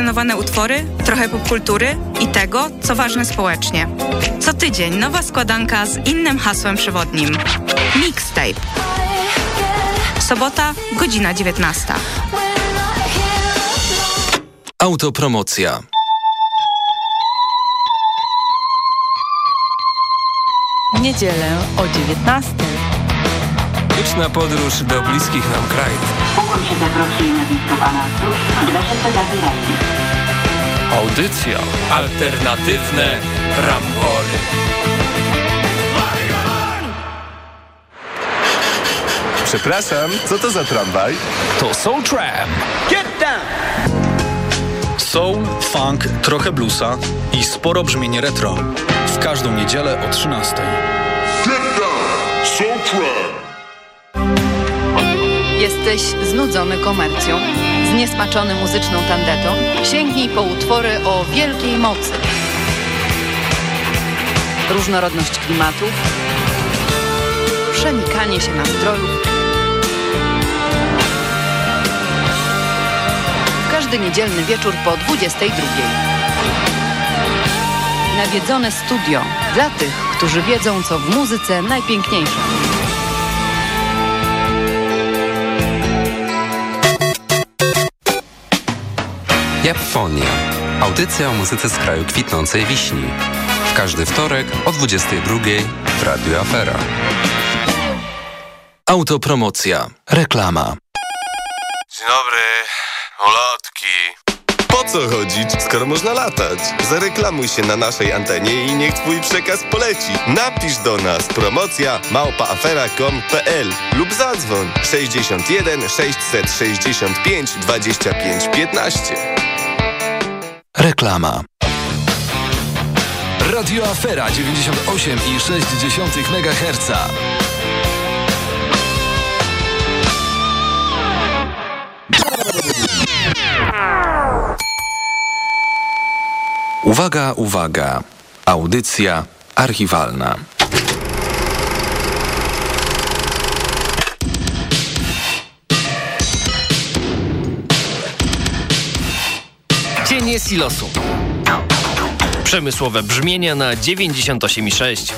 wyselekcjonowane utwory, trochę popkultury i tego, co ważne społecznie. Co tydzień nowa składanka z innym hasłem przewodnim. Mixtape. Sobota, godzina 19. Autopromocja. W niedzielę o 19. Liczna podróż do bliskich nam krajów. Ukłon się zaprosił na znisztowana stróż, dwa zabierajcie. Audycja. Alternatywne rambory. Przepraszam, co to za tramwaj? To Soul Tram. Soul, funk, trochę bluesa i sporo brzmienie retro. W każdą niedzielę o 13. Jesteś znudzony komercją, zniesmaczony muzyczną tandetą? Sięgnij po utwory o wielkiej mocy. Różnorodność klimatów, przenikanie się nastrojów. Każdy niedzielny wieczór po 22. Nawiedzone studio dla tych, którzy wiedzą, co w muzyce najpiękniejsze. Japfonia. Audycja o muzyce z kraju kwitnącej wiśni. W każdy wtorek o 22 w Radio Afera. Autopromocja. Reklama. Dzień dobry, ulotki. Po co chodzić, skoro można latać? Zareklamuj się na naszej antenie i niech twój przekaz poleci. Napisz do nas promocja małpaafera.com.pl lub zadzwoń 61 665 25 15. Reklama. Radio Afera 98,6 MHz. Uwaga, uwaga. Audycja archiwalna. Silosu. Przemysłowe brzmienia na 98,6.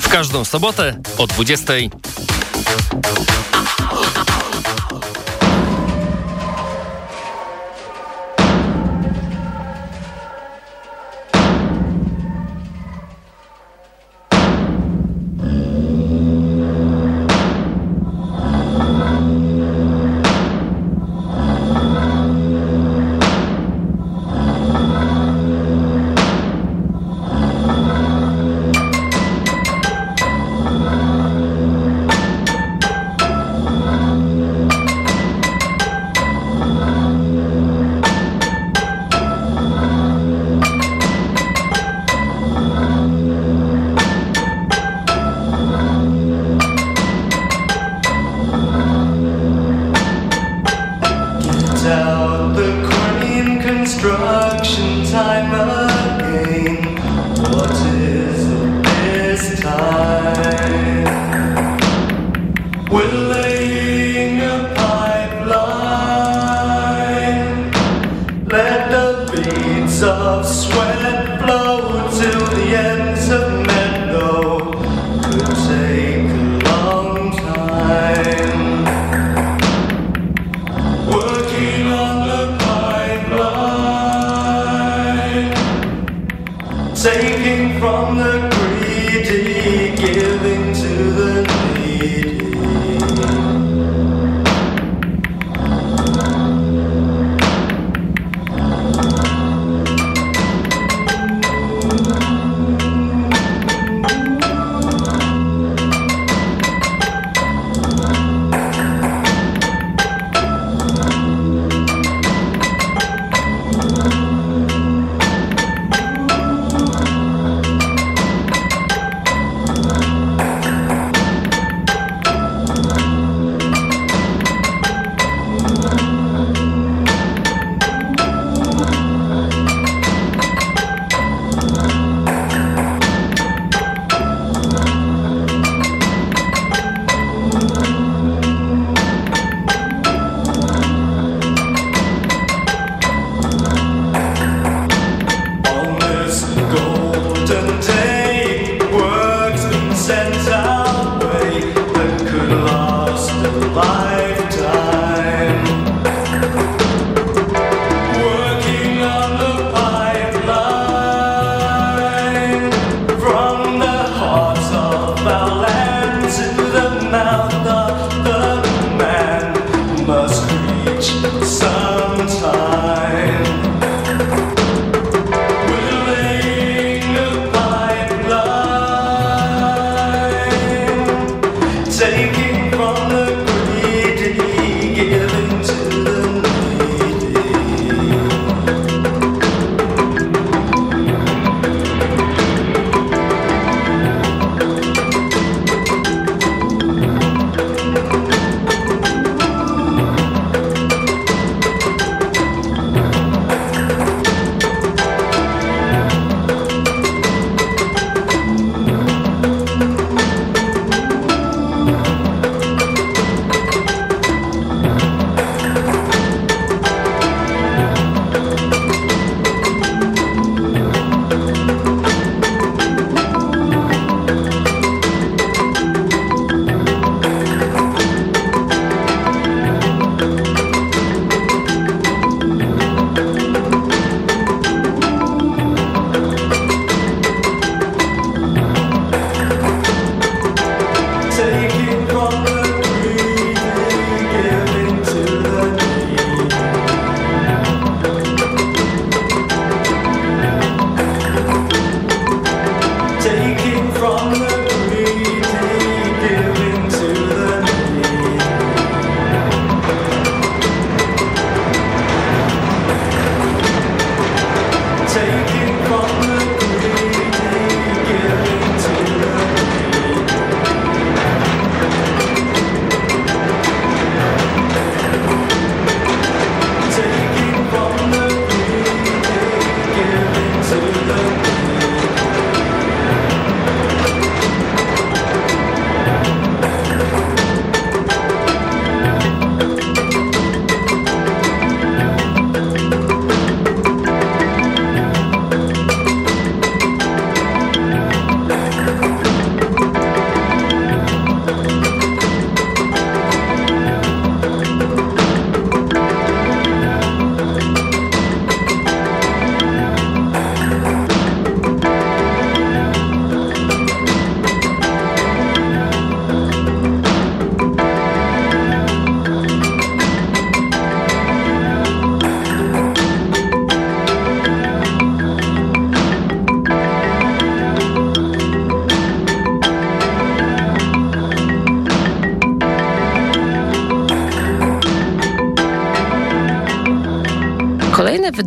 W każdą sobotę o 20.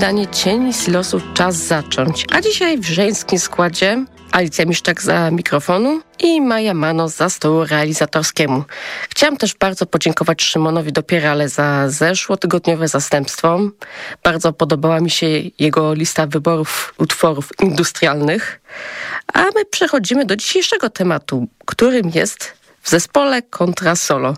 wydanie Cieni Silosu Czas Zacząć. A dzisiaj w żeńskim składzie Alicja Miszczak za mikrofonu i Maja Mano za stołu realizatorskiemu. Chciałam też bardzo podziękować Szymonowi Dopierale za zeszłotygodniowe zastępstwo. Bardzo podobała mi się jego lista wyborów utworów industrialnych. A my przechodzimy do dzisiejszego tematu, którym jest w zespole kontra solo.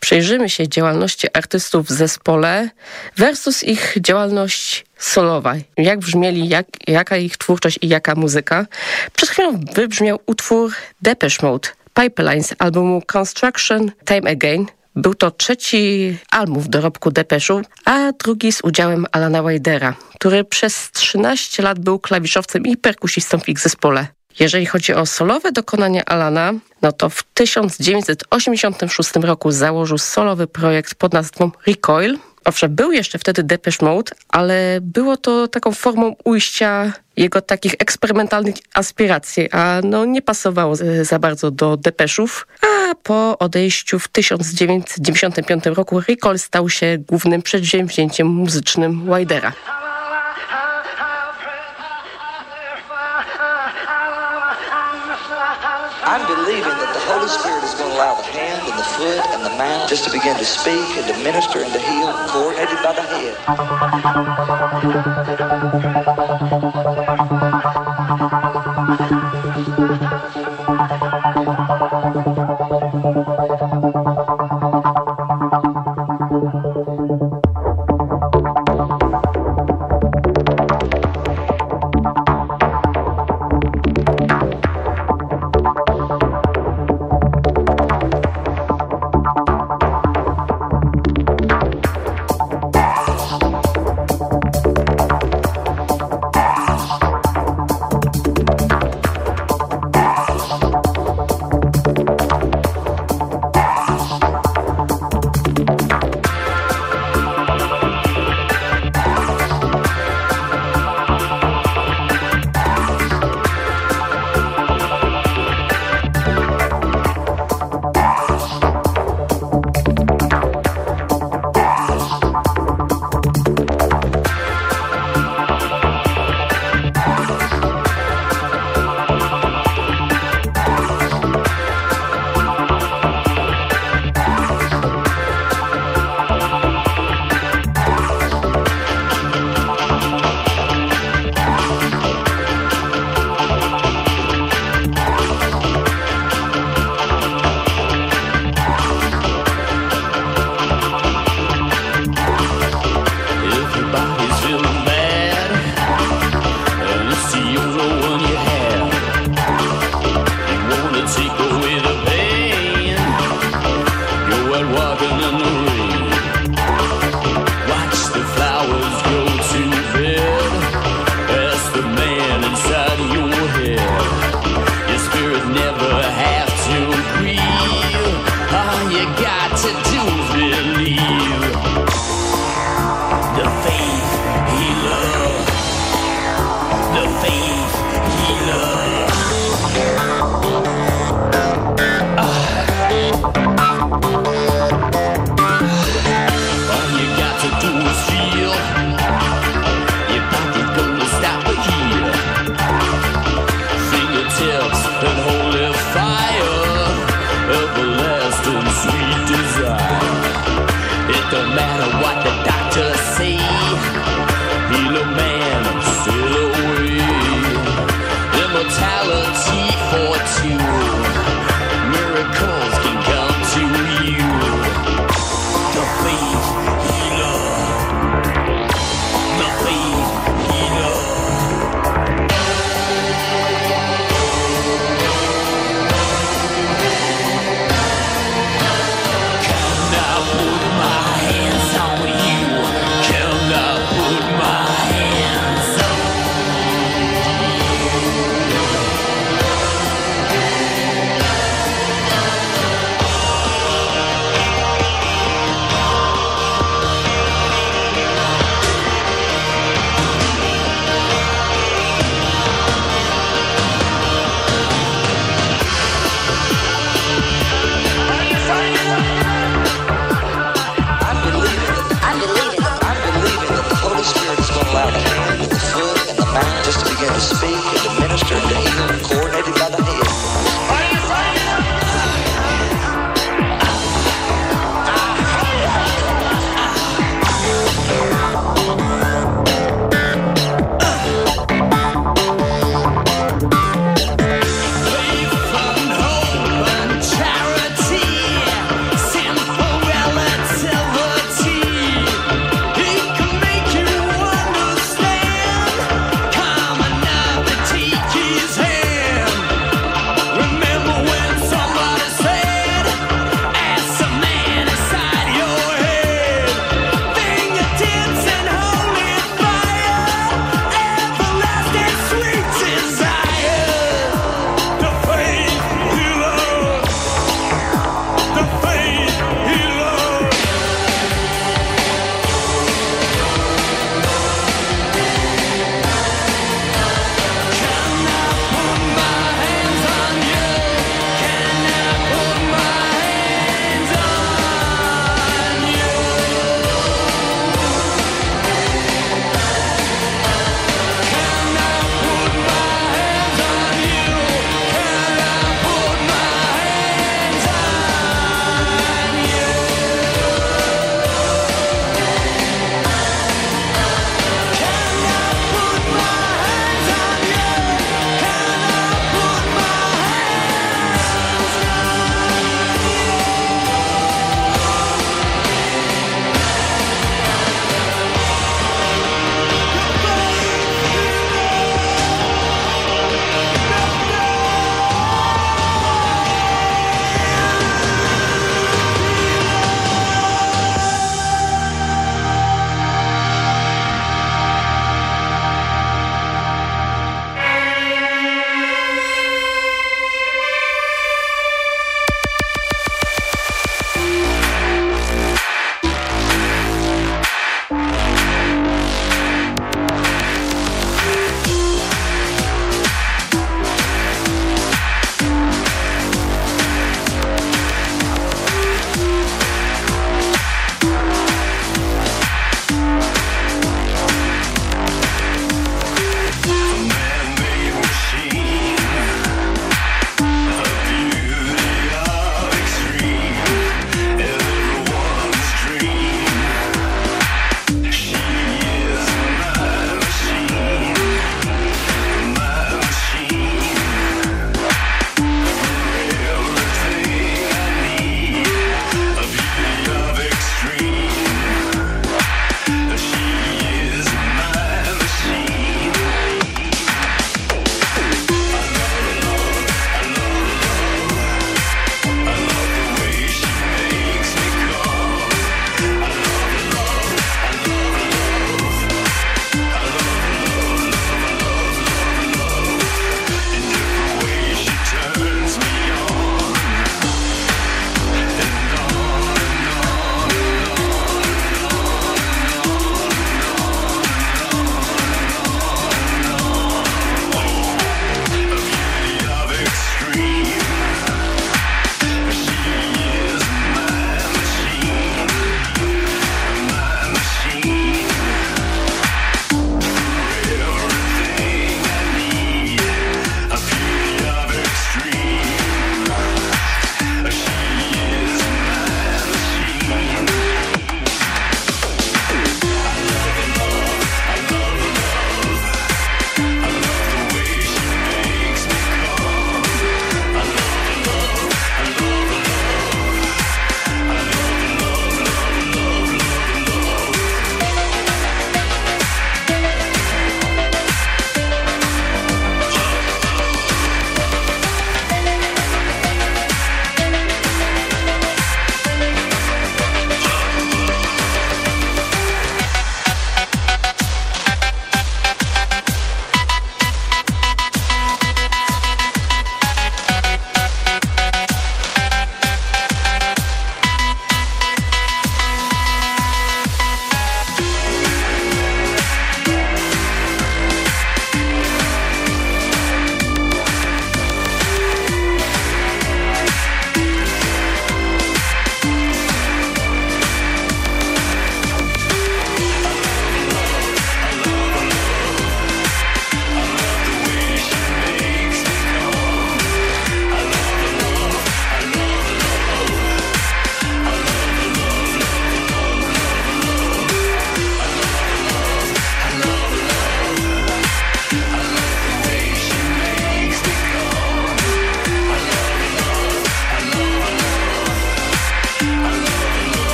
Przejrzymy się działalności artystów w zespole versus ich działalność solowa. Jak brzmieli, jak, jaka ich twórczość i jaka muzyka. Przed chwilą wybrzmiał utwór Depeche Mode, Pipelines albumu Construction Time Again. Był to trzeci album w dorobku Depeszu, a drugi z udziałem Alana Widera, który przez 13 lat był klawiszowcem i perkusistą w ich zespole. Jeżeli chodzi o solowe dokonania Alana, no to w 1986 roku założył solowy projekt pod nazwą Recoil. Owszem, był jeszcze wtedy Depeche Mode, ale było to taką formą ujścia jego takich eksperymentalnych aspiracji, a no nie pasowało za bardzo do Depeszów. A po odejściu w 1995 roku Recoil stał się głównym przedsięwzięciem muzycznym Widera. I'm believing that the Holy Spirit is going to allow the hand and the foot and the mouth just to begin to speak and to minister and to heal, coordinated by the head.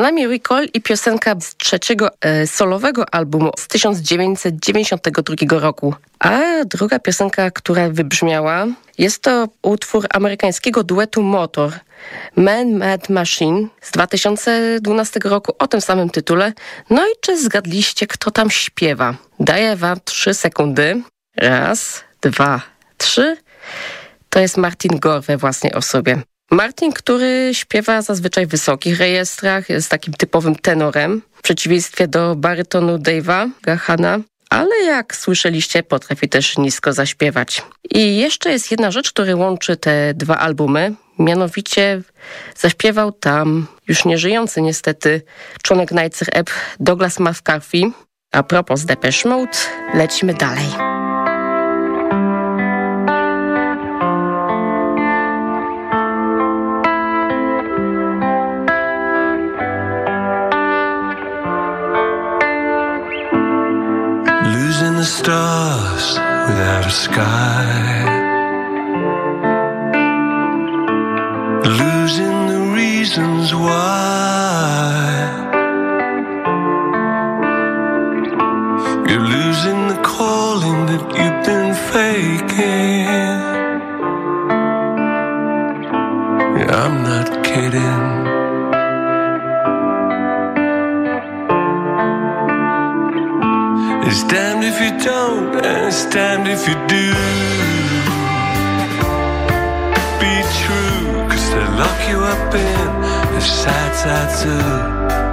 Nami Recall i piosenka z trzeciego e, solowego albumu z 1992 roku. A druga piosenka, która wybrzmiała, jest to utwór amerykańskiego duetu Motor. Man Mad Machine z 2012 roku o tym samym tytule. No i czy zgadliście, kto tam śpiewa? Daję wam trzy sekundy. Raz, dwa, trzy. To jest Martin Gore we własnej osobie. Martin, który śpiewa zazwyczaj w wysokich rejestrach, jest takim typowym tenorem, w przeciwieństwie do barytonu Dave'a Gahana, ale jak słyszeliście, potrafi też nisko zaśpiewać. I jeszcze jest jedna rzecz, która łączy te dwa albumy, mianowicie zaśpiewał tam już nieżyjący niestety członek Nights App Douglas McCarthy. A propos Depeche Mode, lecimy dalej. Stars without a sky. Losing the reasons why. You're losing the calling that you've been faking. Yeah, I'm not kidding. If you don't, and it's damned if you do. Be true, cause they lock you up in the sad side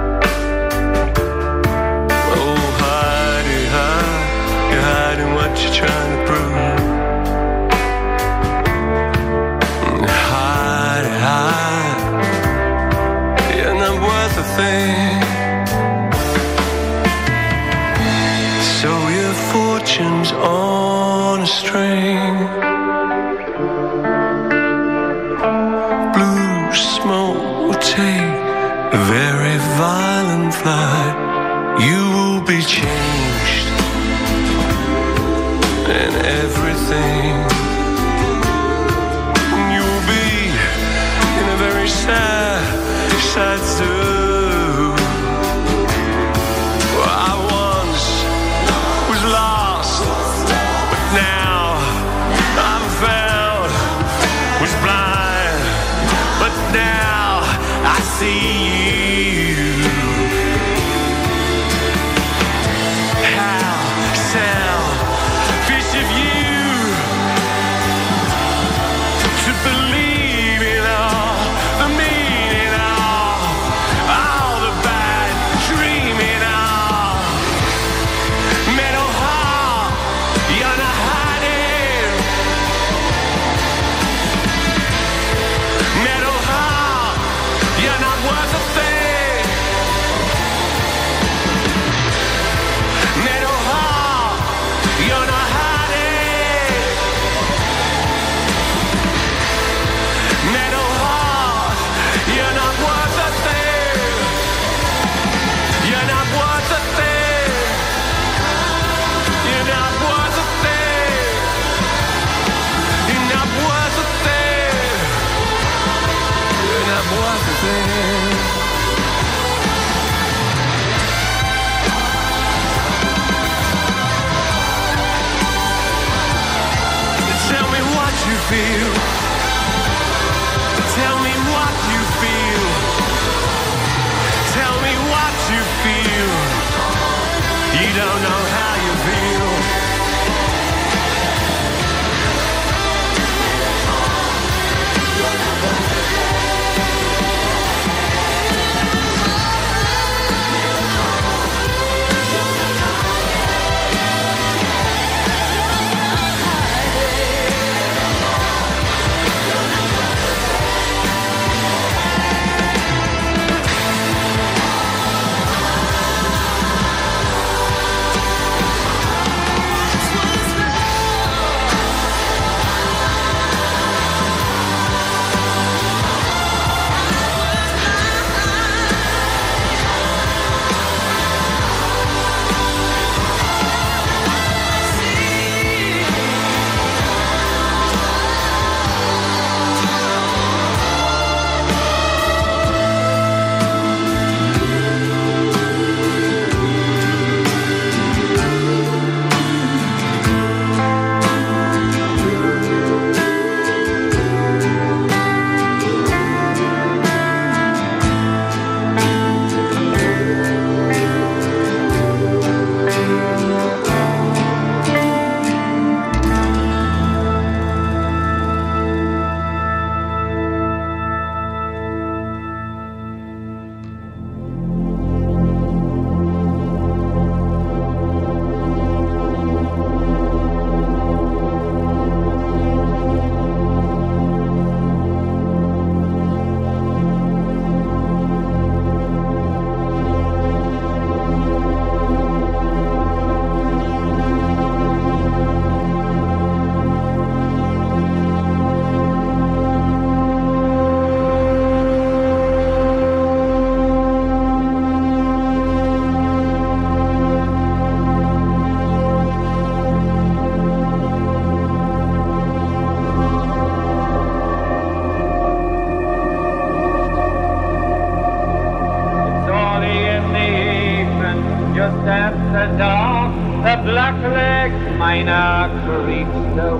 miner creeps the.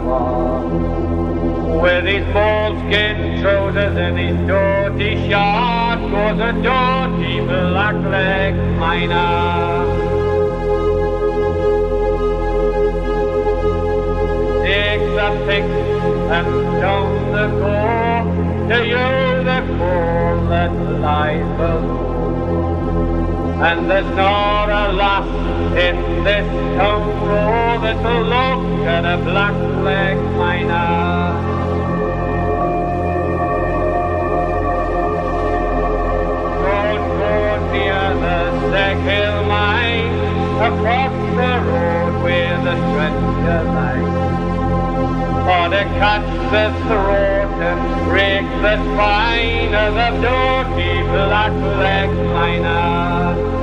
With his moleskin trousers and his dirty shirt goes a dirty black-leg miner. Takes a pick and down the core to you the coal that lies below. And there's not a lass in this tough road that will look at a black flag miner. Black Hill Mine, across the road where the stretcher lies. For to cut the throat and break the spine of the dirty black flag miner.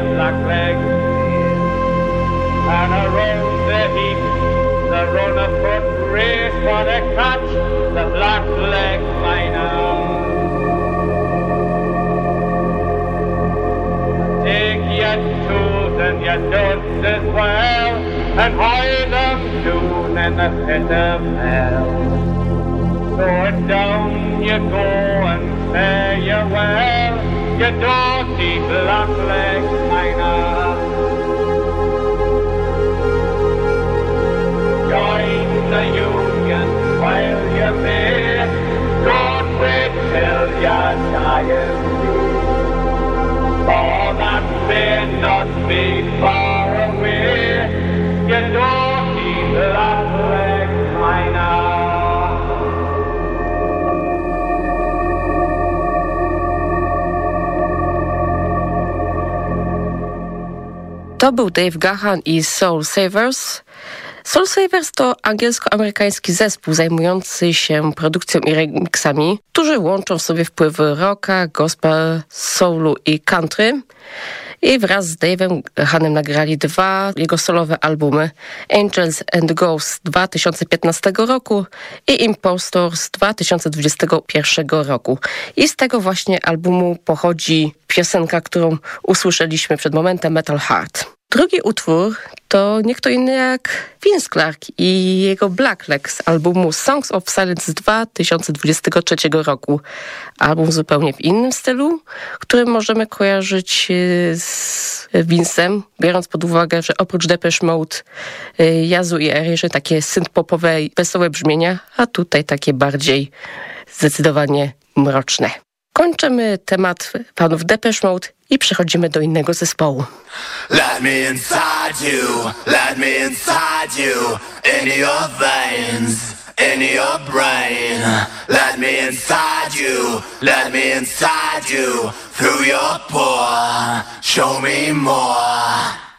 Black leg and around the heap the runner foot race for the catch the black leg miner. Take your tools and your duds as well, and hide them soon in the pit of hell. So down you go and fare you well, you dirty die Blattläge meiner Dave Gahan i Soul Savers. Soul Savers to angielsko-amerykański zespół zajmujący się produkcją i remixami, którzy łączą w sobie wpływy rocka, gospel, soulu i country. I wraz z Dave'em Hanem nagrali dwa jego solowe albumy Angels and Ghosts 2015 roku i Impostors 2021 roku. I z tego właśnie albumu pochodzi piosenka, którą usłyszeliśmy przed momentem, Metal Heart. Drugi utwór to nie kto inny jak Vince Clark i jego Blackleg z albumu Songs of Silence z 2023 roku. Album zupełnie w innym stylu, który możemy kojarzyć e, z Vincem, biorąc pod uwagę, że oprócz Depeche Mode, e, Jazu i Erierzy takie synth-popowe, wesołe brzmienia, a tutaj takie bardziej zdecydowanie mroczne. Kończymy temat panów Depeche Mode i przechodzimy do innego zespołu. Let me inside you, let me inside you, in your veins, in your brain. Let me inside you, let me inside you, through your pore. Show me more.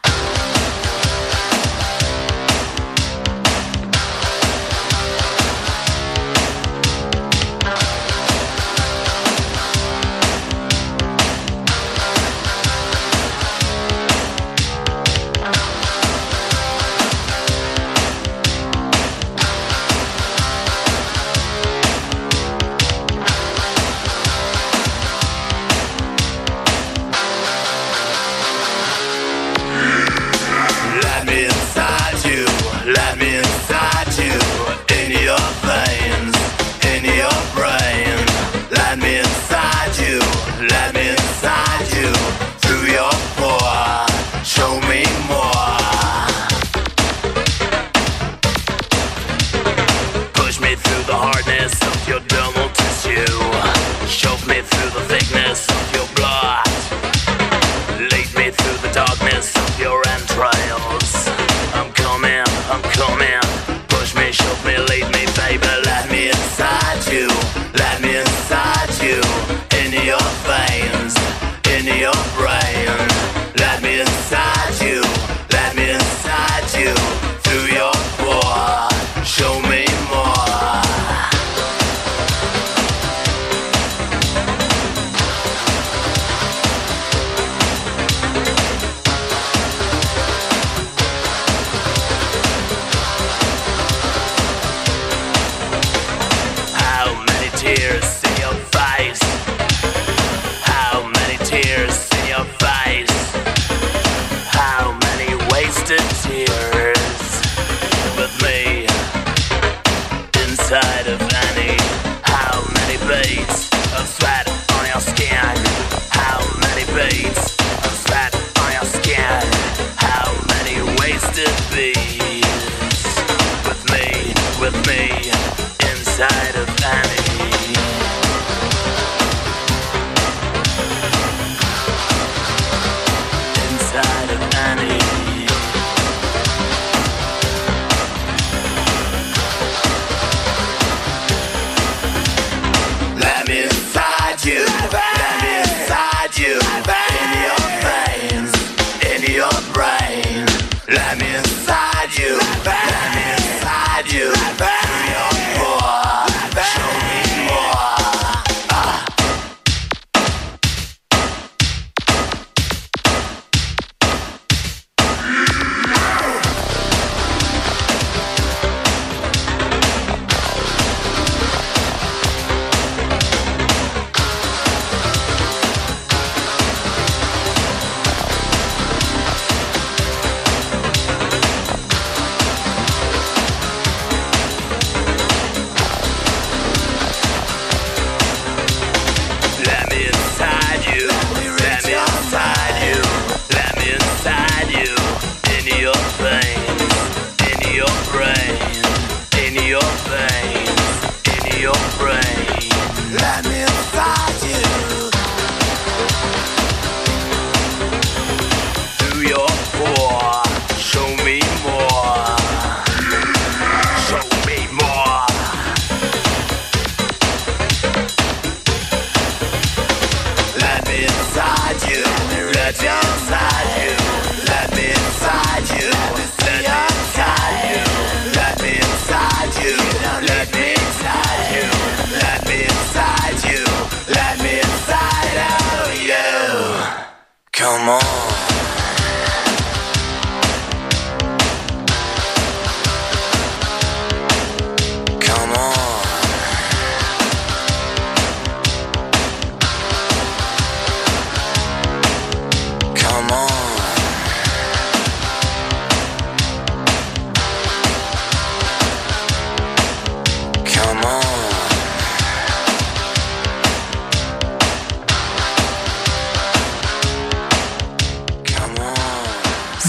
Come on.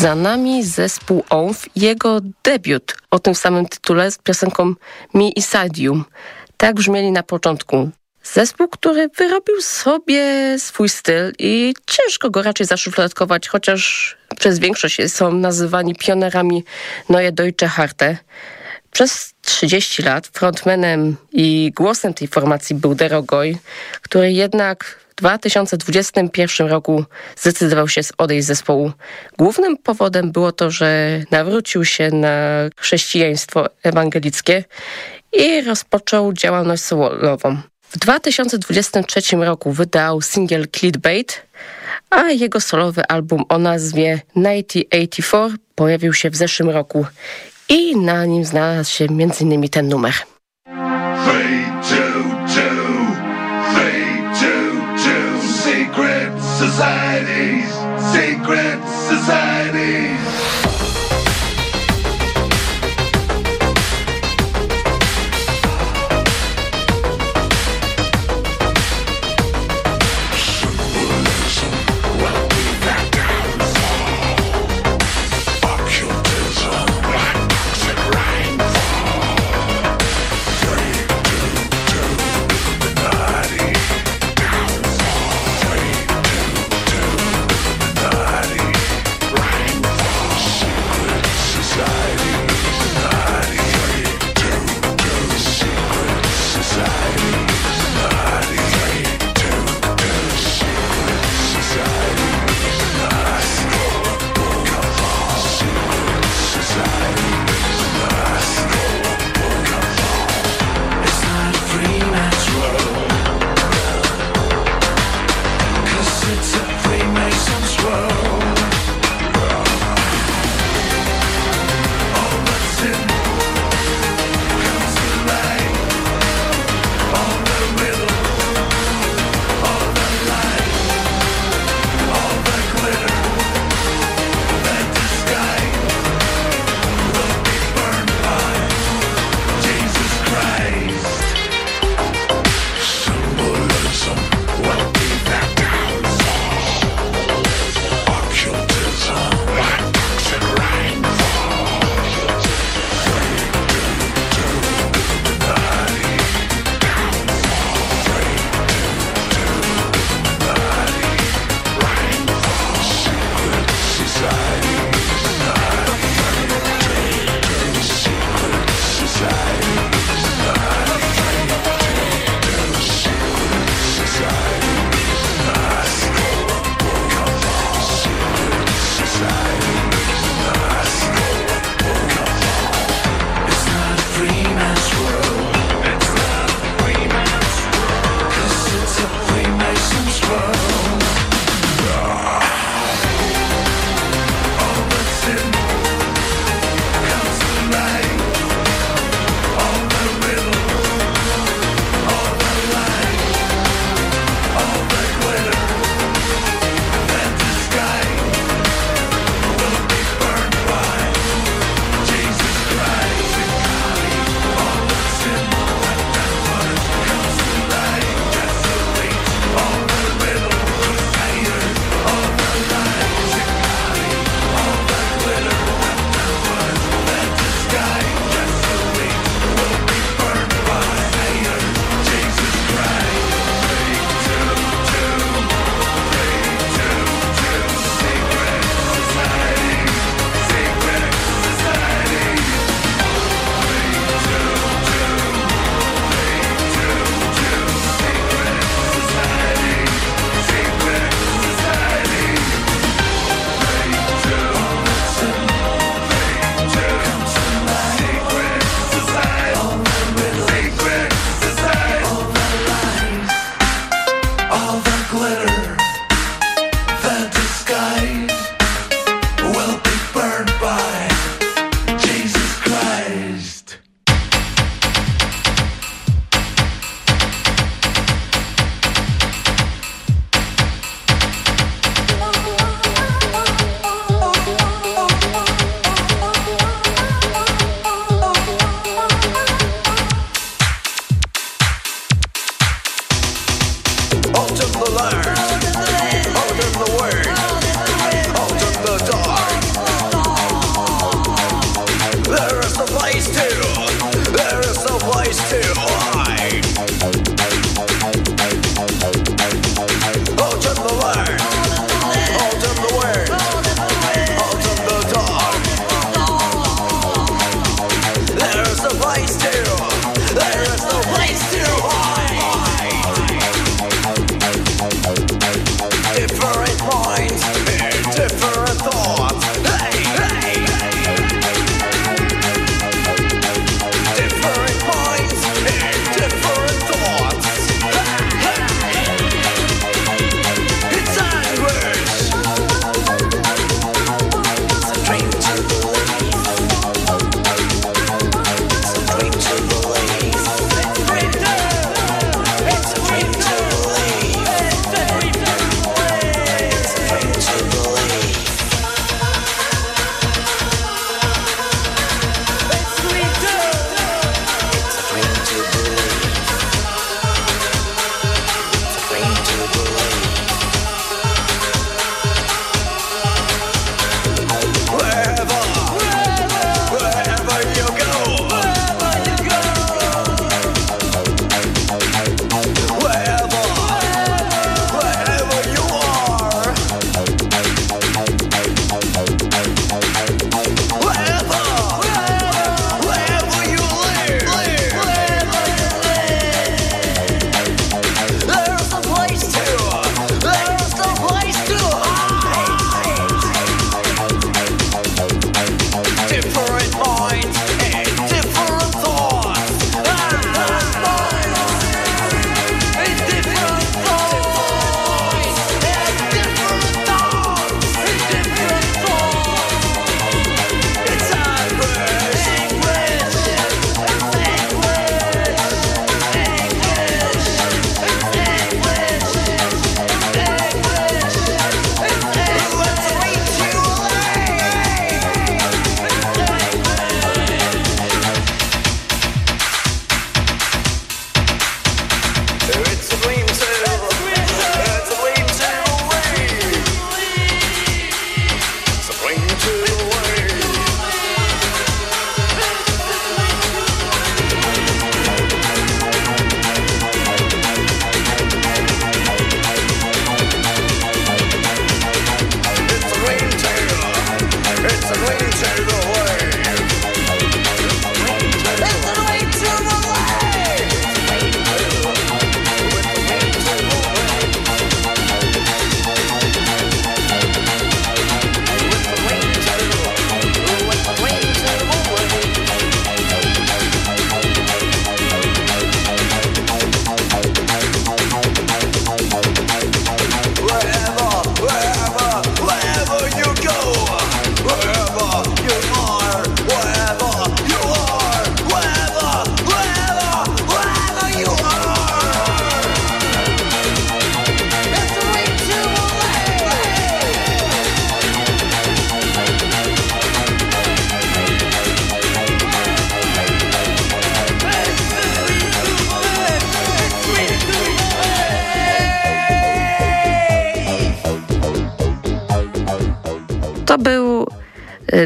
Za nami zespół ONF jego debiut o tym samym tytule z piosenką Me Isadium. Tak brzmieli na początku. Zespół, który wyrobił sobie swój styl i ciężko go raczej zaszufladkować, chociaż przez większość są nazywani pionerami Neue Deutsche Harte. Przez 30 lat frontmanem i głosem tej formacji był Derogoj, który jednak w 2021 roku zdecydował się odejść z zespołu. Głównym powodem było to, że nawrócił się na chrześcijaństwo ewangelickie i rozpoczął działalność solową. W 2023 roku wydał singiel Clickbait, a jego solowy album o nazwie 1984 pojawił się w zeszłym roku i na nim znalazł się m.in. ten numer.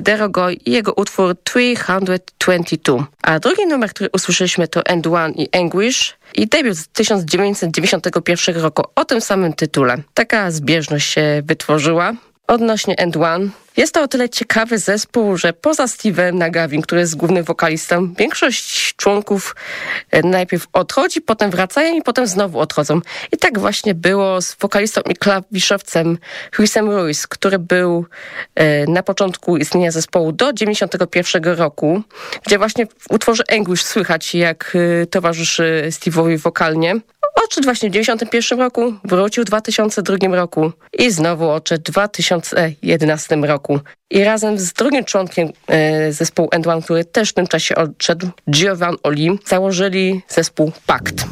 Derogoy i jego utwór 322. A drugi numer, który usłyszeliśmy to End One i Anguish i debiut z 1991 roku o tym samym tytule. Taka zbieżność się wytworzyła odnośnie End One. Jest to o tyle ciekawy zespół, że poza Steve'em Nagawin, który jest głównym wokalistą, większość członków e, najpierw odchodzi, potem wracają i potem znowu odchodzą. I tak właśnie było z wokalistą i klawiszowcem Chrisem Ruiz, który był e, na początku istnienia zespołu do 91 roku, gdzie właśnie w utworze Anguish słychać, jak e, towarzyszy Steve'owi wokalnie. Odszedł właśnie w 1991 roku, wrócił w 2002 roku i znowu odszedł w 2011 roku. I razem z drugim członkiem e, zespołu End One, który też w tym czasie odszedł, Giovan Oli, założyli zespół Pakt.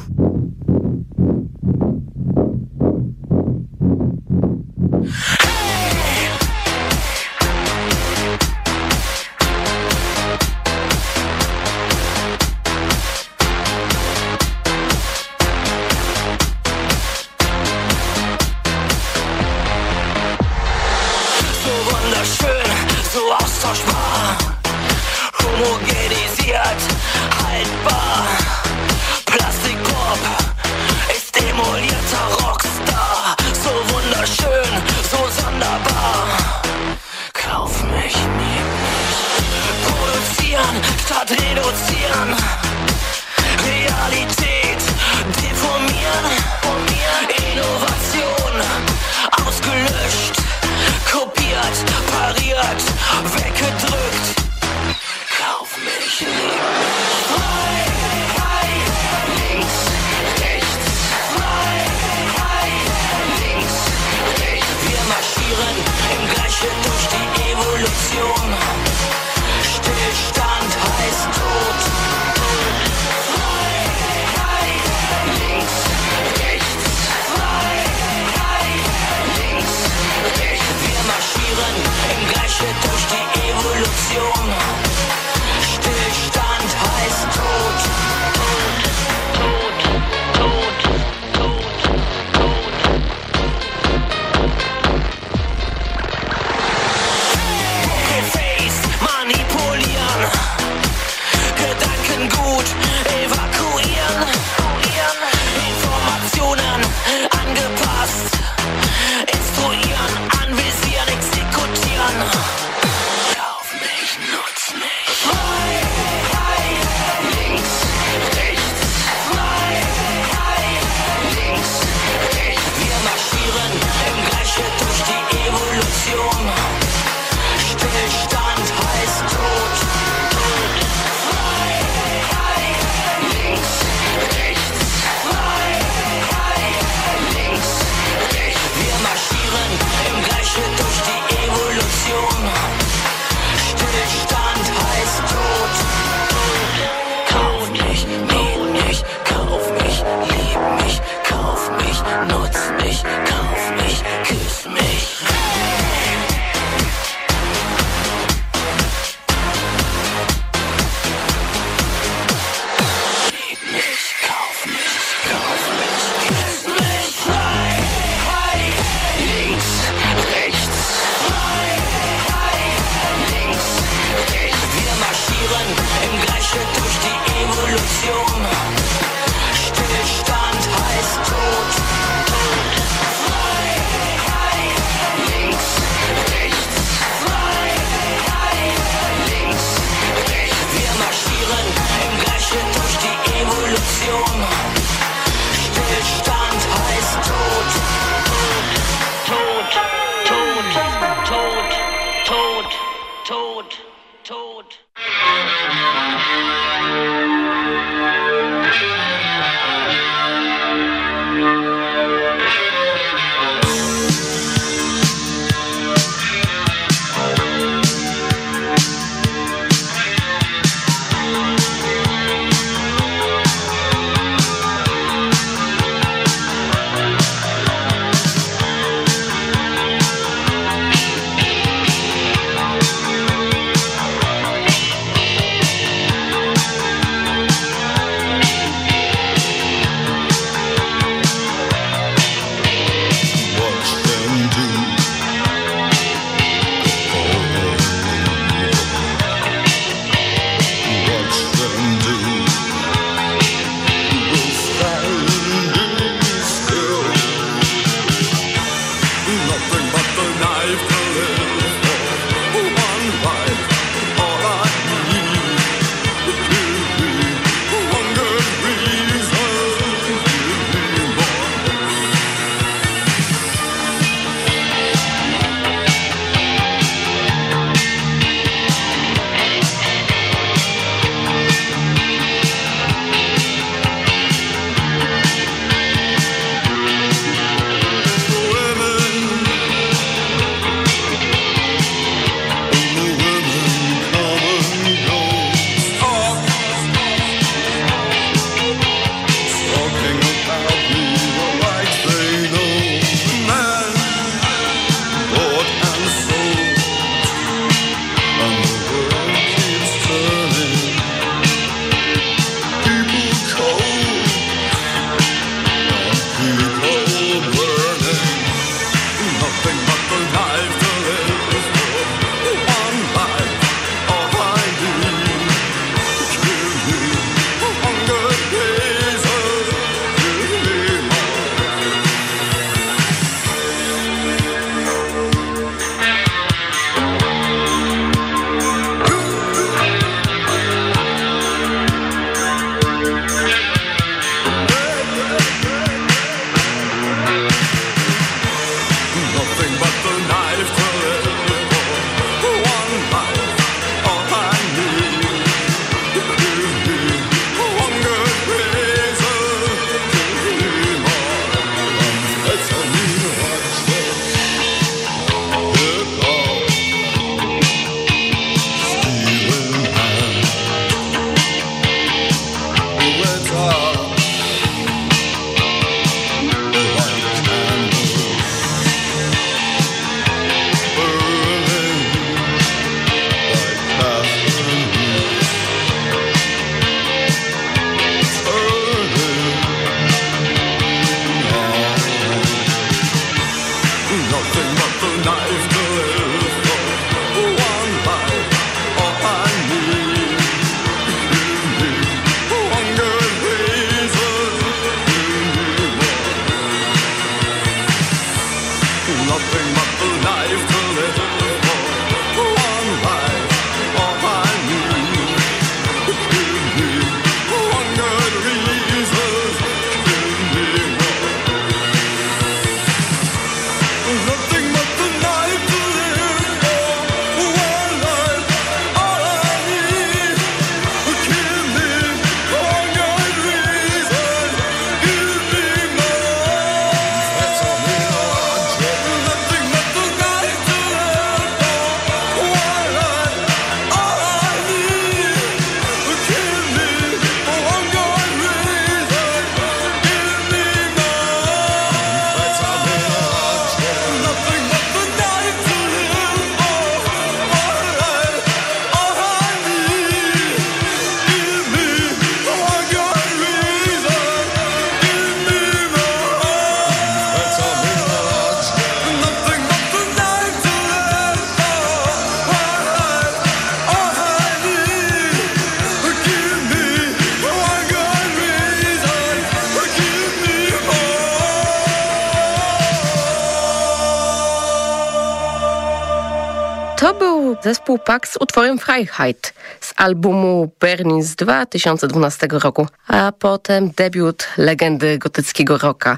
Pax z utworem Freiheit z albumu Berlin z 2012 roku, a potem debiut legendy gotyckiego rocka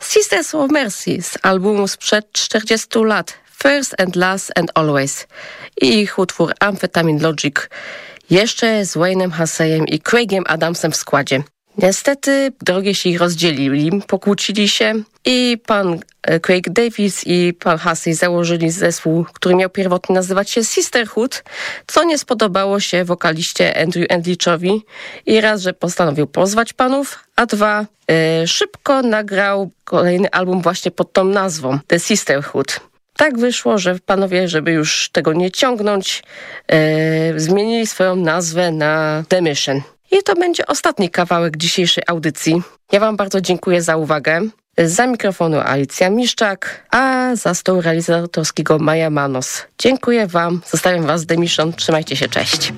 Sisters of Mercy z albumu sprzed 40 lat First and Last and Always i ich utwór Amphetamine Logic jeszcze z Wayne'em Hasejem i Craigiem Adamsem w składzie. Niestety drogie się rozdzielili, pokłócili się i pan e, Craig Davis i pan Hussey założyli zespół, który miał pierwotnie nazywać się Sisterhood, co nie spodobało się wokaliście Andrew Endlichowi i raz, że postanowił pozwać panów, a dwa, e, szybko nagrał kolejny album właśnie pod tą nazwą, The Sisterhood. Tak wyszło, że panowie, żeby już tego nie ciągnąć, e, zmienili swoją nazwę na The Mission. I to będzie ostatni kawałek dzisiejszej audycji. Ja wam bardzo dziękuję za uwagę. Za mikrofonu Alicja Miszczak, a za stołu realizatorskiego Maja Manos. Dziękuję wam, zostawiam was z Mission. Trzymajcie się, cześć.